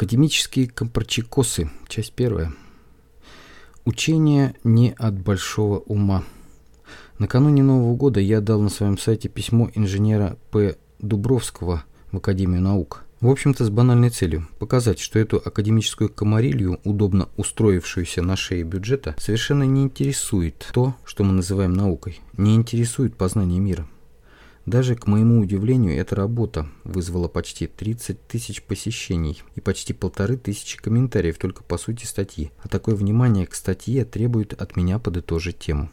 Академические компрочекосы. Часть первая. Учение не от большого ума. Накануне Нового года я дал на своем сайте письмо инженера П. Дубровского в Академию наук. В общем-то, с банальной целью – показать, что эту академическую комарилью, удобно устроившуюся на шее бюджета, совершенно не интересует то, что мы называем наукой, не интересует познание мира. Даже, к моему удивлению, эта работа вызвала почти 30 тысяч посещений и почти полторы тысячи комментариев только по сути статьи, а такое внимание к статье требует от меня подытожить тему.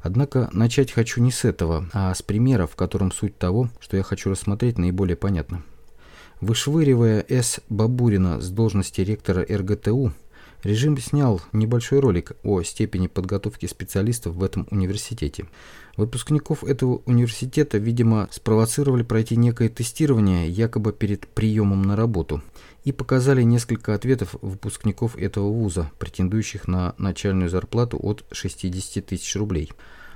Однако начать хочу не с этого, а с примера, в котором суть того, что я хочу рассмотреть, наиболее понятно. Вышвыривая С. Бабурина с должности ректора РГТУ, Режим снял небольшой ролик о степени подготовки специалистов в этом университете. Выпускников этого университета, видимо, спровоцировали пройти некое тестирование якобы перед приемом на работу и показали несколько ответов выпускников этого вуза, претендующих на начальную зарплату от 60 тысяч рублей.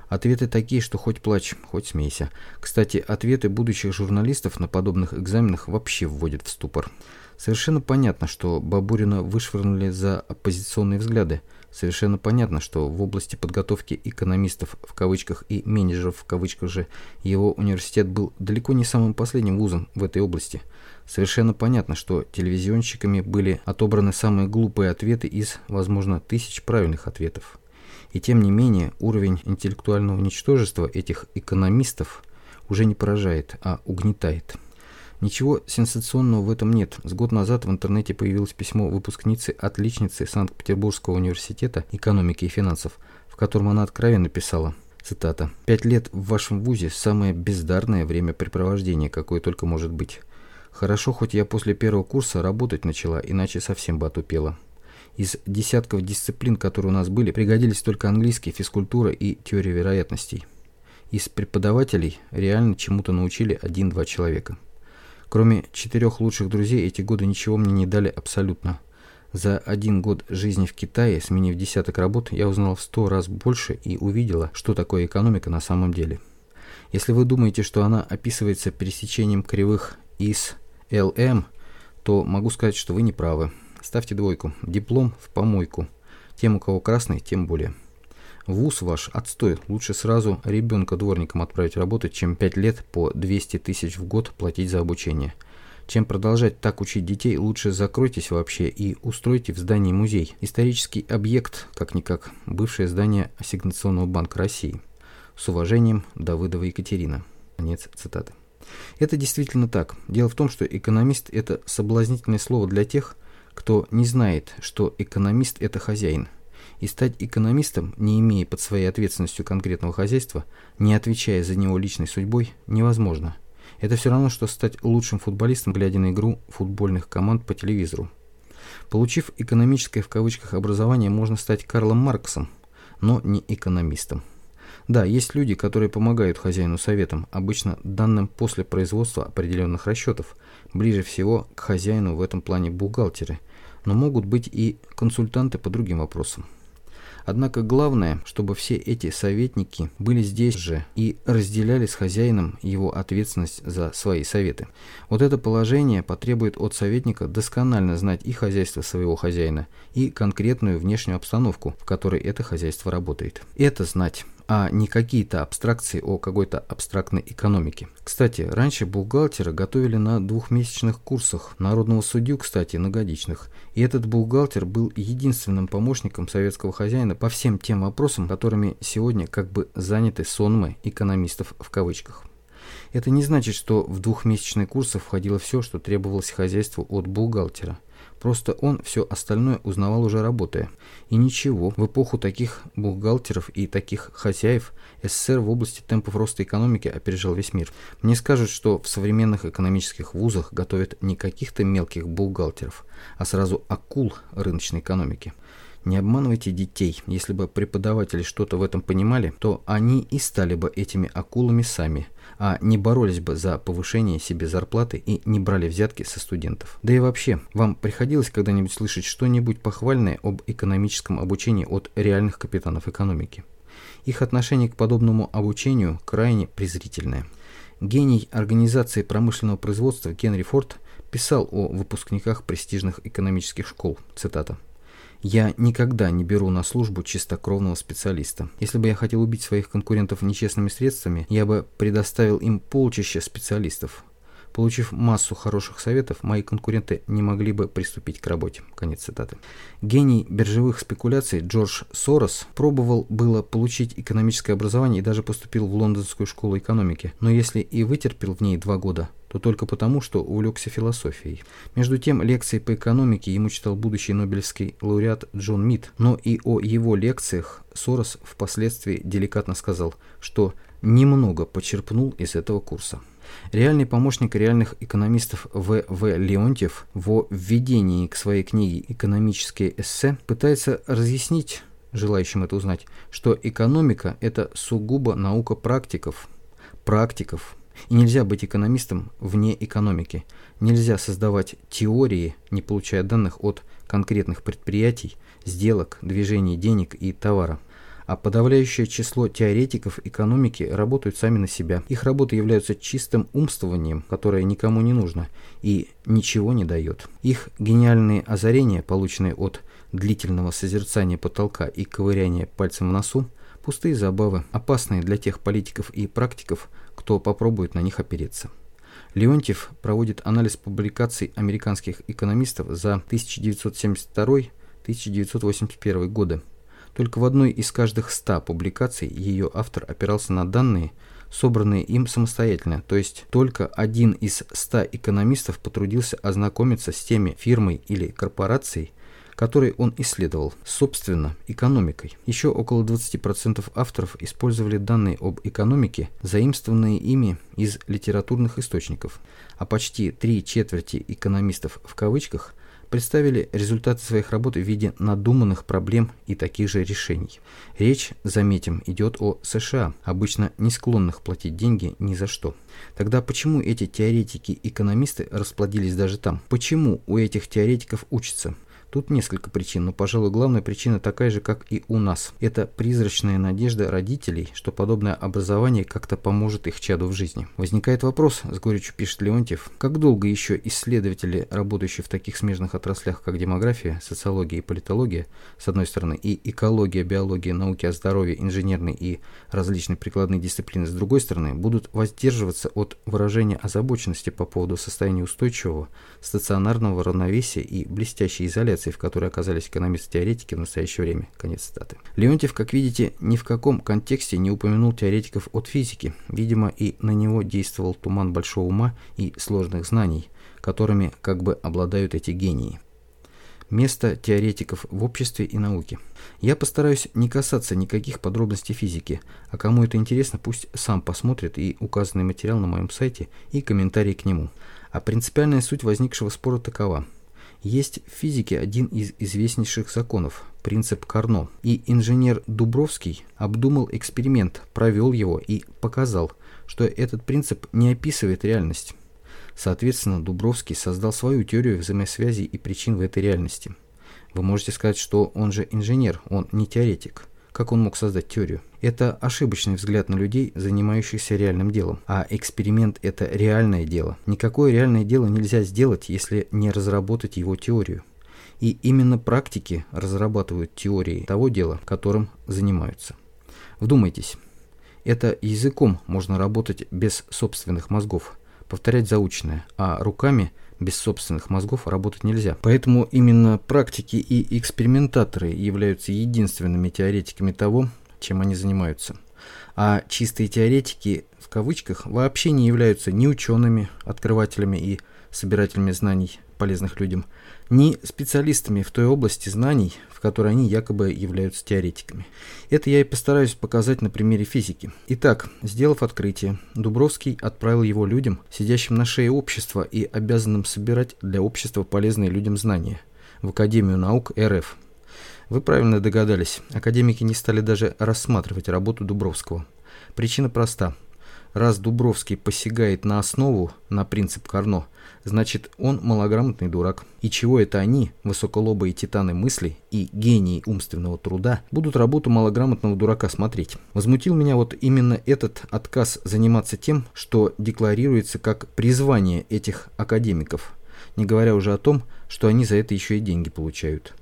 Ответы такие, что хоть плачь, хоть смейся. Кстати, ответы будущих журналистов на подобных экзаменах вообще вводят в ступор. Совершенно понятно, что Бабурина вышвырнули за оппозиционные взгляды. Совершенно понятно, что в области подготовки экономистов в кавычках и менеджеров в кавычках же его университет был далеко не самым последним вузом в этой области. Совершенно понятно, что телевизионщиками были отобраны самые глупые ответы из, возможно, тысяч правильных ответов. И тем не менее, уровень интеллектуального ничтожества этих экономистов уже не поражает, а угнетает. Ничего сенсационного в этом нет. С год назад в интернете появилось письмо выпускницы-отличницы Санкт-Петербургского университета экономики и финансов, в котором она откровенно писала, цитата, «Пять лет в вашем вузе – самое бездарное времяпрепровождение, какое только может быть. Хорошо, хоть я после первого курса работать начала, иначе совсем бы отупела». Из десятков дисциплин, которые у нас были, пригодились только английский, физкультура и теория вероятностей. Из преподавателей реально чему-то научили один-два человека. Кроме четырех лучших друзей, эти годы ничего мне не дали абсолютно. За один год жизни в Китае, сменив десяток работ, я узнал в сто раз больше и увидела, что такое экономика на самом деле. Если вы думаете, что она описывается пересечением кривых из ЛМ, то могу сказать, что вы не правы. Ставьте двойку. Диплом в помойку. Тем, у кого красный, тем более. Вуз ваш отстой. Лучше сразу ребенка дворником отправить работать, чем 5 лет по 200 тысяч в год платить за обучение. Чем продолжать так учить детей, лучше закройтесь вообще и устройте в здании музей. Исторический объект, как-никак, бывшее здание Ассигнационного банка России. С уважением, Давыдова Екатерина. Конец цитаты. Это действительно так. Дело в том, что экономист – это соблазнительное слово для тех, кто не знает, что экономист – это хозяин – и стать экономистом, не имея под своей ответственностью конкретного хозяйства, не отвечая за него личной судьбой, невозможно. Это все равно, что стать лучшим футболистом, глядя на игру футбольных команд по телевизору. Получив экономическое в кавычках образование, можно стать Карлом Марксом, но не экономистом. Да, есть люди, которые помогают хозяину советом, обычно данным после производства определенных расчетов. Ближе всего к хозяину в этом плане бухгалтеры, но могут быть и консультанты по другим вопросам. Однако главное, чтобы все эти советники были здесь же и разделяли с хозяином его ответственность за свои советы. Вот это положение потребует от советника досконально знать и хозяйство своего хозяина, и конкретную внешнюю обстановку, в которой это хозяйство работает. Это знать а не какие-то абстракции о какой-то абстрактной экономике. Кстати, раньше бухгалтера готовили на двухмесячных курсах, народного судью, кстати, на годичных. И этот бухгалтер был единственным помощником советского хозяина по всем тем вопросам, которыми сегодня как бы заняты сонмы экономистов в кавычках. Это не значит, что в двухмесячные курсы входило все, что требовалось хозяйству от бухгалтера – Просто он все остальное узнавал уже работая. И ничего, в эпоху таких бухгалтеров и таких хозяев СССР в области темпов роста экономики опережал весь мир. Мне скажут, что в современных экономических вузах готовят не каких-то мелких бухгалтеров, а сразу акул рыночной экономики. Не обманывайте детей. Если бы преподаватели что-то в этом понимали, то они и стали бы этими акулами сами, а не боролись бы за повышение себе зарплаты и не брали взятки со студентов. Да и вообще, вам приходилось когда-нибудь слышать что-нибудь похвальное об экономическом обучении от реальных капитанов экономики? Их отношение к подобному обучению крайне презрительное. Гений организации промышленного производства Генри Форд писал о выпускниках престижных экономических школ, цитата. Я никогда не беру на службу чистокровного специалиста. Если бы я хотел убить своих конкурентов нечестными средствами, я бы предоставил им полчища специалистов. Получив массу хороших советов, мои конкуренты не могли бы приступить к работе. Конец цитаты. Гений биржевых спекуляций Джордж Сорос пробовал было получить экономическое образование и даже поступил в Лондонскую школу экономики. Но если и вытерпел в ней два года, то только потому, что увлекся философией. Между тем, лекции по экономике ему читал будущий нобелевский лауреат Джон Мид, но и о его лекциях Сорос впоследствии деликатно сказал, что немного почерпнул из этого курса. Реальный помощник реальных экономистов В.В. Леонтьев во введении к своей книге «Экономические эссе» пытается разъяснить желающим это узнать, что экономика – это сугубо наука практиков. Практиков. И нельзя быть экономистом вне экономики. Нельзя создавать теории, не получая данных от конкретных предприятий, сделок, движений денег и товара а подавляющее число теоретиков экономики работают сами на себя. Их работы являются чистым умствованием, которое никому не нужно и ничего не дает. Их гениальные озарения, полученные от длительного созерцания потолка и ковыряния пальцем в носу, пустые забавы, опасные для тех политиков и практиков, кто попробует на них опереться. Леонтьев проводит анализ публикаций американских экономистов за 1972-1981 годы только в одной из каждых ста публикаций ее автор опирался на данные, собранные им самостоятельно, то есть только один из ста экономистов потрудился ознакомиться с теми фирмой или корпорацией, которые он исследовал, собственно, экономикой. Еще около 20% авторов использовали данные об экономике, заимствованные ими из литературных источников, а почти три четверти экономистов в кавычках – представили результаты своих работ в виде надуманных проблем и таких же решений. Речь, заметим, идет о США, обычно не склонных платить деньги ни за что. Тогда почему эти теоретики-экономисты расплодились даже там? Почему у этих теоретиков учатся? Тут несколько причин, но, пожалуй, главная причина такая же, как и у нас. Это призрачная надежда родителей, что подобное образование как-то поможет их чаду в жизни. Возникает вопрос, с горечью пишет Леонтьев, как долго еще исследователи, работающие в таких смежных отраслях, как демография, социология и политология, с одной стороны, и экология, биология, науки о здоровье, инженерные и различные прикладные дисциплины, с другой стороны, будут воздерживаться от выражения озабоченности по поводу состояния устойчивого, стационарного равновесия и блестящей изоляции ситуации, в которой оказались экономисты-теоретики в настоящее время. Конец цитаты. Леонтьев, как видите, ни в каком контексте не упомянул теоретиков от физики. Видимо, и на него действовал туман большого ума и сложных знаний, которыми как бы обладают эти гении. Место теоретиков в обществе и науке. Я постараюсь не касаться никаких подробностей физики, а кому это интересно, пусть сам посмотрит и указанный материал на моем сайте и комментарии к нему. А принципиальная суть возникшего спора такова – есть в физике один из известнейших законов – принцип Карно. И инженер Дубровский обдумал эксперимент, провел его и показал, что этот принцип не описывает реальность. Соответственно, Дубровский создал свою теорию взаимосвязи и причин в этой реальности. Вы можете сказать, что он же инженер, он не теоретик. Как он мог создать теорию? Это ошибочный взгляд на людей, занимающихся реальным делом. А эксперимент – это реальное дело. Никакое реальное дело нельзя сделать, если не разработать его теорию. И именно практики разрабатывают теории того дела, которым занимаются. Вдумайтесь, это языком можно работать без собственных мозгов, повторять заученное, а руками – без собственных мозгов работать нельзя. Поэтому именно практики и экспериментаторы являются единственными теоретиками того, чем они занимаются. А чистые теоретики, в кавычках, вообще не являются ни учеными, открывателями и собирателями знаний, полезных людям, ни специалистами в той области знаний, в которой они якобы являются теоретиками. Это я и постараюсь показать на примере физики. Итак, сделав открытие, Дубровский отправил его людям, сидящим на шее общества и обязанным собирать для общества полезные людям знания, в Академию наук РФ. Вы правильно догадались, академики не стали даже рассматривать работу Дубровского. Причина проста. Раз Дубровский посягает на основу, на принцип Карно, значит он малограмотный дурак. И чего это они, высоколобые титаны мысли и гении умственного труда, будут работу малограмотного дурака смотреть? Возмутил меня вот именно этот отказ заниматься тем, что декларируется как призвание этих академиков. не говоря уже о том, что они за это еще и деньги получают.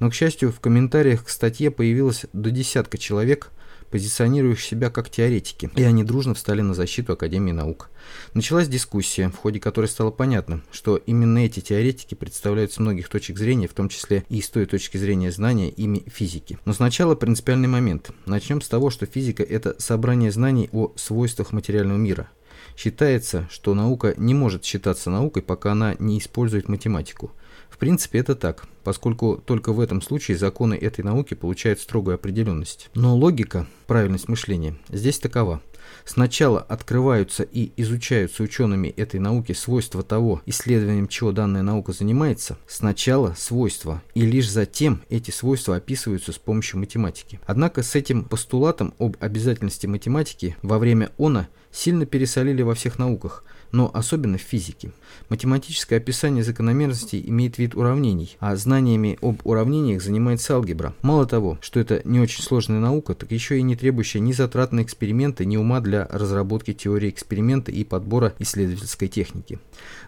Но, к счастью, в комментариях к статье появилось до десятка человек, позиционирующих себя как теоретики, и они дружно встали на защиту Академии наук. Началась дискуссия, в ходе которой стало понятно, что именно эти теоретики представляют с многих точек зрения, в том числе и с той точки зрения знания ими физики. Но сначала принципиальный момент. Начнем с того, что физика – это собрание знаний о свойствах материального мира. Считается, что наука не может считаться наукой, пока она не использует математику. В принципе, это так, поскольку только в этом случае законы этой науки получают строгую определенность. Но логика, правильность мышления, здесь такова. Сначала открываются и изучаются учеными этой науки свойства того, исследованием чего данная наука занимается. Сначала свойства, и лишь затем эти свойства описываются с помощью математики. Однако с этим постулатом об обязательности математики во время ОНА сильно пересолили во всех науках – но особенно в физике. Математическое описание закономерностей имеет вид уравнений, а знаниями об уравнениях занимается алгебра. Мало того, что это не очень сложная наука, так еще и не требующая ни затрат на эксперименты, ни ума для разработки теории эксперимента и подбора исследовательской техники.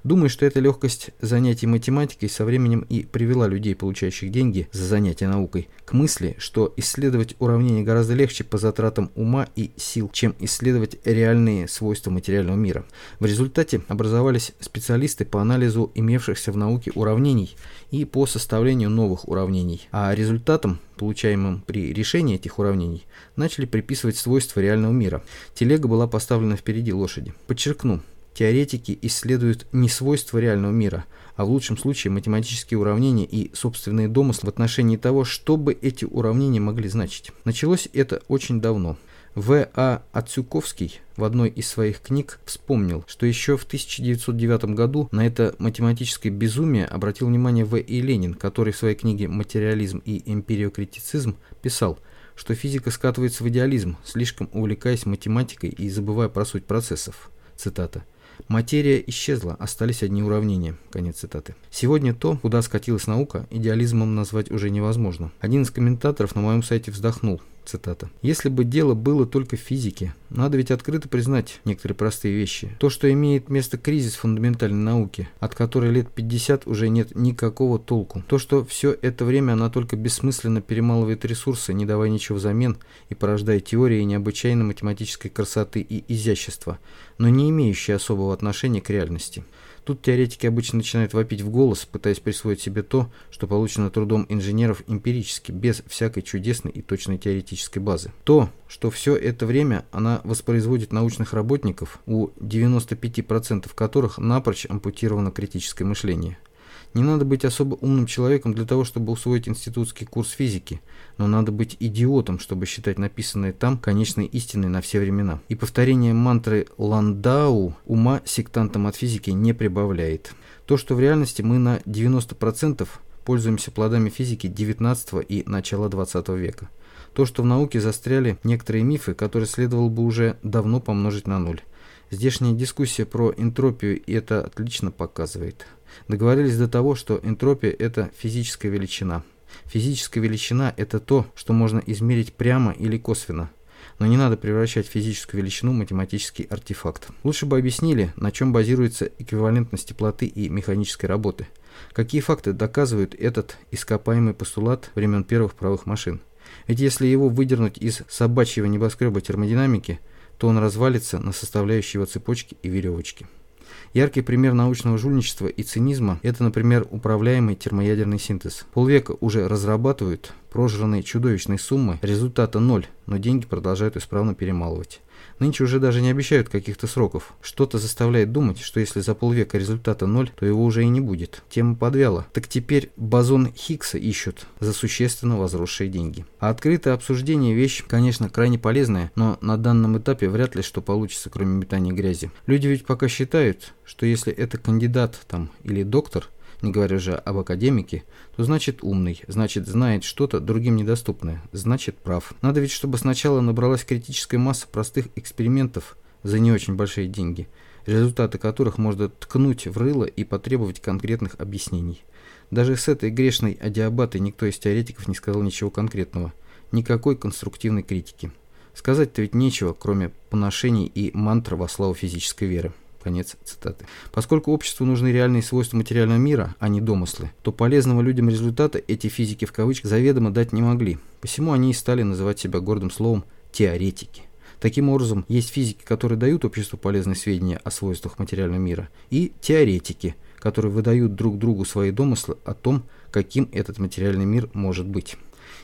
Думаю, что эта легкость занятий математикой со временем и привела людей, получающих деньги за занятия наукой, к мысли, что исследовать уравнения гораздо легче по затратам ума и сил, чем исследовать реальные свойства материального мира. В результате образовались специалисты по анализу имевшихся в науке уравнений и по составлению новых уравнений, а результатом, получаемым при решении этих уравнений, начали приписывать свойства реального мира. Телега была поставлена впереди лошади. Подчеркну, теоретики исследуют не свойства реального мира, а в лучшем случае математические уравнения и собственные домыслы в отношении того, что бы эти уравнения могли значить. Началось это очень давно. В. А. Ацюковский в одной из своих книг вспомнил, что еще в 1909 году на это математическое безумие обратил внимание В. И. Ленин, который в своей книге «Материализм и эмпириокритицизм» писал, что физика скатывается в идеализм, слишком увлекаясь математикой и забывая про суть процессов. Цитата. Материя исчезла, остались одни уравнения. Конец цитаты. Сегодня то, куда скатилась наука, идеализмом назвать уже невозможно. Один из комментаторов на моем сайте вздохнул. Цитата. «Если бы дело было только в физике, надо ведь открыто признать некоторые простые вещи. То, что имеет место кризис фундаментальной науки, от которой лет 50 уже нет никакого толку. То, что все это время она только бессмысленно перемалывает ресурсы, не давая ничего взамен, и порождает теории необычайной математической красоты и изящества, но не имеющие особого отношения к реальности». Тут теоретики обычно начинают вопить в голос, пытаясь присвоить себе то, что получено трудом инженеров эмпирически, без всякой чудесной и точной теоретической базы. То, что все это время она воспроизводит научных работников, у 95% которых напрочь ампутировано критическое мышление – не надо быть особо умным человеком для того, чтобы усвоить институтский курс физики, но надо быть идиотом, чтобы считать написанное там конечной истиной на все времена. И повторение мантры Ландау ума сектантам от физики не прибавляет. То, что в реальности мы на 90% пользуемся плодами физики 19 и начала 20 века. То, что в науке застряли некоторые мифы, которые следовало бы уже давно помножить на ноль. Здешняя дискуссия про энтропию это отлично показывает. Договорились до того, что энтропия – это физическая величина. Физическая величина – это то, что можно измерить прямо или косвенно. Но не надо превращать физическую величину в математический артефакт. Лучше бы объяснили, на чем базируется эквивалентность теплоты и механической работы. Какие факты доказывают этот ископаемый постулат времен первых правых машин? Ведь если его выдернуть из собачьего небоскреба термодинамики, то он развалится на составляющие его цепочки и веревочки. Яркий пример научного жульничества и цинизма – это, например, управляемый термоядерный синтез. Полвека уже разрабатывают прожранные чудовищные суммы, результата ноль, но деньги продолжают исправно перемалывать. Нынче уже даже не обещают каких-то сроков. Что-то заставляет думать, что если за полвека результата ноль, то его уже и не будет. Тема подвяла. Так теперь бозон Хиггса ищут за существенно возросшие деньги. А открытое обсуждение вещь, конечно, крайне полезная, но на данном этапе вряд ли что получится, кроме метания грязи. Люди ведь пока считают, что если это кандидат там или доктор – не говоря же об академике, то значит умный, значит знает что-то другим недоступное, значит прав. Надо ведь, чтобы сначала набралась критическая масса простых экспериментов за не очень большие деньги, результаты которых можно ткнуть в рыло и потребовать конкретных объяснений. Даже с этой грешной адиабатой никто из теоретиков не сказал ничего конкретного, никакой конструктивной критики. Сказать-то ведь нечего, кроме поношений и мантр во славу физической веры. Конец цитаты. Поскольку обществу нужны реальные свойства материального мира, а не домыслы, то полезного людям результата эти физики в кавычках заведомо дать не могли. Посему они и стали называть себя гордым словом «теоретики». Таким образом, есть физики, которые дают обществу полезные сведения о свойствах материального мира, и теоретики, которые выдают друг другу свои домыслы о том, каким этот материальный мир может быть.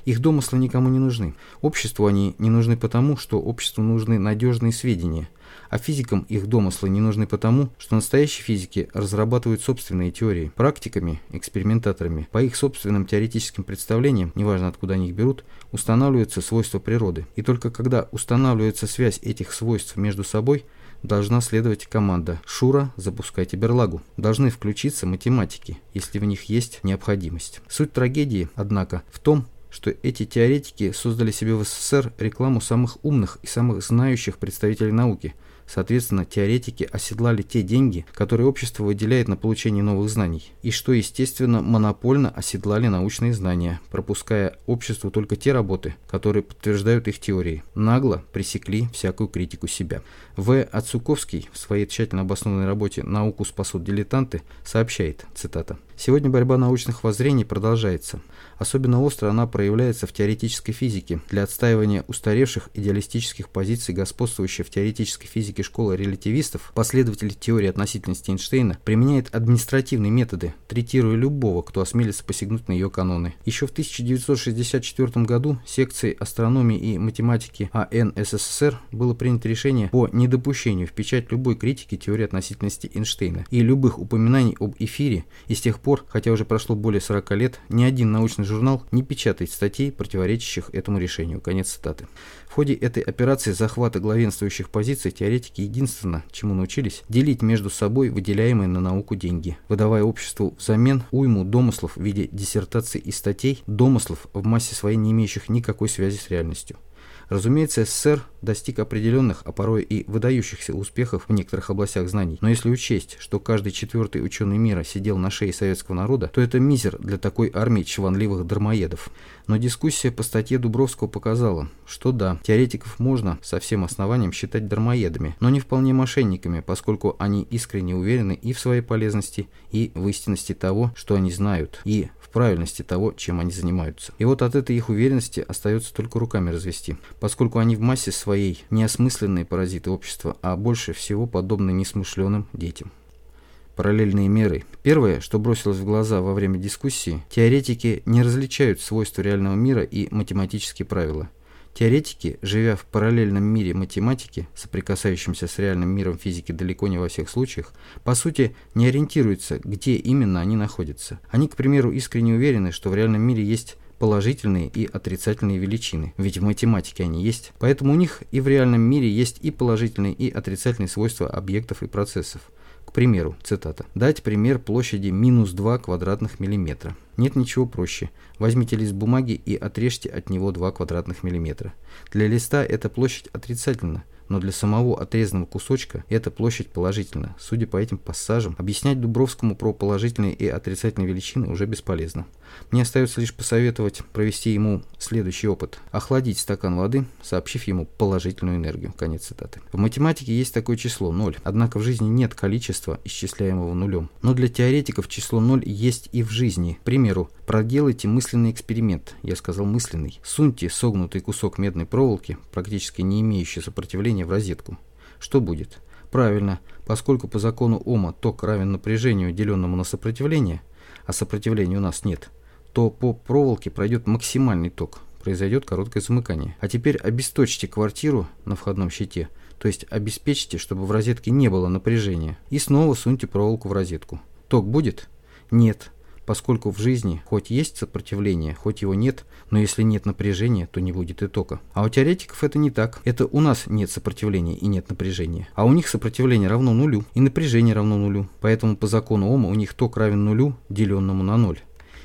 Их домыслы никому не нужны. Обществу они не нужны потому, что обществу нужны надежные сведения, а физикам их домыслы не нужны потому, что настоящие физики разрабатывают собственные теории. Практиками, экспериментаторами, по их собственным теоретическим представлениям, неважно откуда они их берут, устанавливаются свойства природы. И только когда устанавливается связь этих свойств между собой, должна следовать команда «Шура, запускайте берлагу». Должны включиться математики, если в них есть необходимость. Суть трагедии, однако, в том, что эти теоретики создали себе в СССР рекламу самых умных и самых знающих представителей науки – Соответственно, теоретики оседлали те деньги, которые общество выделяет на получение новых знаний, и что, естественно, монопольно оседлали научные знания, пропуская обществу только те работы, которые подтверждают их теории. Нагло пресекли всякую критику себя. В. Ацуковский в своей тщательно обоснованной работе «Науку спасут дилетанты» сообщает, цитата, «Сегодня борьба научных воззрений продолжается. Особенно остро она проявляется в теоретической физике. Для отстаивания устаревших идеалистических позиций, господствующей в теоретической физике школы релятивистов, последователи теории относительности Эйнштейна применяет административные методы, третируя любого, кто осмелится посягнуть на ее каноны. Еще в 1964 году секцией астрономии и математики АН СССР было принято решение по недопущению в печать любой критики теории относительности Эйнштейна и любых упоминаний об эфире, и с тех пор, хотя уже прошло более 40 лет, ни один научный журнал не печатает статей, противоречащих этому решению. Конец цитаты. В ходе этой операции захвата главенствующих позиций теоретики единственно, чему научились, делить между собой выделяемые на науку деньги, выдавая обществу взамен уйму домыслов в виде диссертаций и статей, домыслов в массе своей не имеющих никакой связи с реальностью. Разумеется, СССР достиг определенных, а порой и выдающихся успехов в некоторых областях знаний. Но если учесть, что каждый четвертый ученый мира сидел на шее советского народа, то это мизер для такой армии чванливых дармоедов. Но дискуссия по статье Дубровского показала, что да, теоретиков можно со всем основанием считать дармоедами, но не вполне мошенниками, поскольку они искренне уверены и в своей полезности, и в истинности того, что они знают, и в правильности того, чем они занимаются. И вот от этой их уверенности остается только руками развести поскольку они в массе своей неосмысленные паразиты общества, а больше всего подобны несмышленым детям. Параллельные меры. Первое, что бросилось в глаза во время дискуссии, теоретики не различают свойства реального мира и математические правила. Теоретики, живя в параллельном мире математики, соприкасающемся с реальным миром физики далеко не во всех случаях, по сути не ориентируются, где именно они находятся. Они, к примеру, искренне уверены, что в реальном мире есть положительные и отрицательные величины, ведь в математике они есть. Поэтому у них и в реальном мире есть и положительные, и отрицательные свойства объектов и процессов. К примеру, цитата, «Дать пример площади минус 2 квадратных миллиметра». Нет ничего проще. Возьмите лист бумаги и отрежьте от него 2 квадратных миллиметра. Для листа эта площадь отрицательна – но для самого отрезанного кусочка эта площадь положительна. Судя по этим пассажам, объяснять Дубровскому про положительные и отрицательные величины уже бесполезно. Мне остается лишь посоветовать провести ему следующий опыт. Охладить стакан воды, сообщив ему положительную энергию. Конец цитаты. В математике есть такое число 0, однако в жизни нет количества, исчисляемого нулем. Но для теоретиков число 0 есть и в жизни. К примеру, проделайте мысленный эксперимент. Я сказал мысленный. Суньте согнутый кусок медной проволоки, практически не имеющий сопротивления, в розетку. Что будет? Правильно, поскольку по закону Ома ток равен напряжению, деленному на сопротивление, а сопротивления у нас нет, то по проволоке пройдет максимальный ток, произойдет короткое замыкание. А теперь обесточьте квартиру на входном щите, то есть обеспечьте, чтобы в розетке не было напряжения, и снова суньте проволоку в розетку. Ток будет? Нет поскольку в жизни хоть есть сопротивление, хоть его нет, но если нет напряжения, то не будет и тока. А у теоретиков это не так. Это у нас нет сопротивления и нет напряжения. А у них сопротивление равно нулю и напряжение равно нулю. Поэтому по закону Ома у них ток равен нулю, деленному на ноль.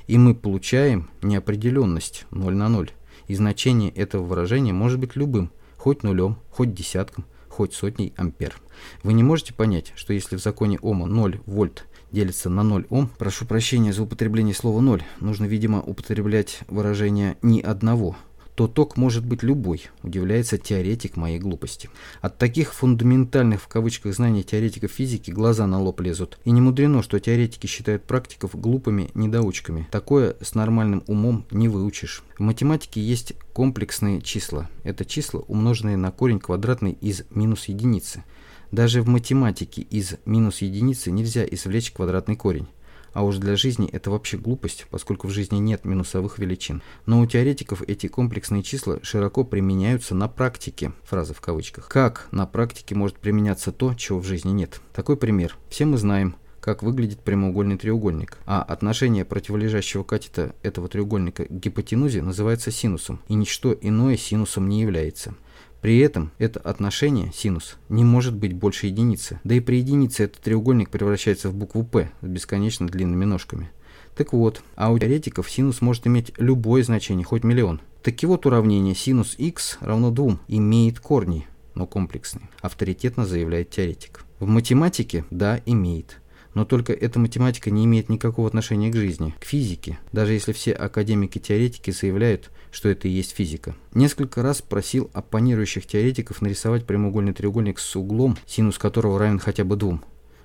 И мы получаем неопределенность 0 на 0. И значение этого выражения может быть любым, хоть нулем, хоть десятком, хоть сотней ампер. Вы не можете понять, что если в законе Ома 0 вольт делится на 0 Ом. Прошу прощения за употребление слова 0. Нужно, видимо, употреблять выражение «ни одного», то ток может быть любой, удивляется теоретик моей глупости. От таких фундаментальных в кавычках знаний теоретиков физики глаза на лоб лезут. И не мудрено, что теоретики считают практиков глупыми недоучками. Такое с нормальным умом не выучишь. В математике есть комплексные числа. Это числа, умноженные на корень квадратный из минус единицы. Даже в математике из минус единицы нельзя извлечь квадратный корень. А уж для жизни это вообще глупость, поскольку в жизни нет минусовых величин. Но у теоретиков эти комплексные числа широко применяются на практике, фраза в кавычках. Как на практике может применяться то, чего в жизни нет? Такой пример. Все мы знаем, как выглядит прямоугольный треугольник, а отношение противолежащего катета этого треугольника к гипотенузе называется синусом, и ничто иное синусом не является. При этом это отношение, синус, не может быть больше единицы. Да и при единице этот треугольник превращается в букву «П» с бесконечно длинными ножками. Так вот, а у теоретиков синус может иметь любое значение, хоть миллион. Так и вот уравнение синус х равно 2 имеет корни, но комплексные, авторитетно заявляет теоретик. В математике, да, имеет. Но только эта математика не имеет никакого отношения к жизни, к физике, даже если все академики-теоретики заявляют, что это и есть физика. Несколько раз просил оппонирующих теоретиков нарисовать прямоугольный треугольник с углом, синус которого равен хотя бы двум.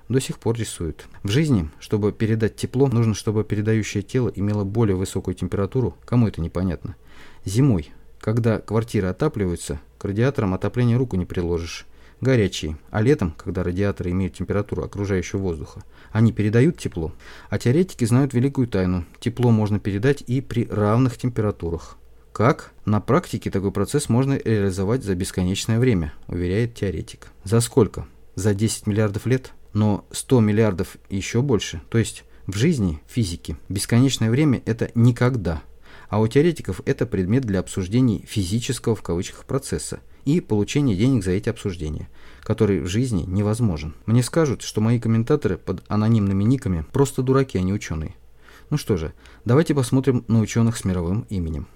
До сих пор рисуют. В жизни, чтобы передать тепло, нужно, чтобы передающее тело имело более высокую температуру. Кому это непонятно? Зимой, когда квартиры отапливаются, к радиаторам отопления руку не приложишь горячие, а летом, когда радиаторы имеют температуру окружающего воздуха, они передают тепло. А теоретики знают великую тайну. Тепло можно передать и при равных температурах. Как? На практике такой процесс можно реализовать за бесконечное время, уверяет теоретик. За сколько? За 10 миллиардов лет? Но 100 миллиардов еще больше. То есть в жизни, физики, бесконечное время – это никогда. А у теоретиков это предмет для обсуждений физического в кавычках процесса – и получение денег за эти обсуждения, который в жизни невозможен. Мне скажут, что мои комментаторы под анонимными никами просто дураки, а не ученые. Ну что же, давайте посмотрим на ученых с мировым именем.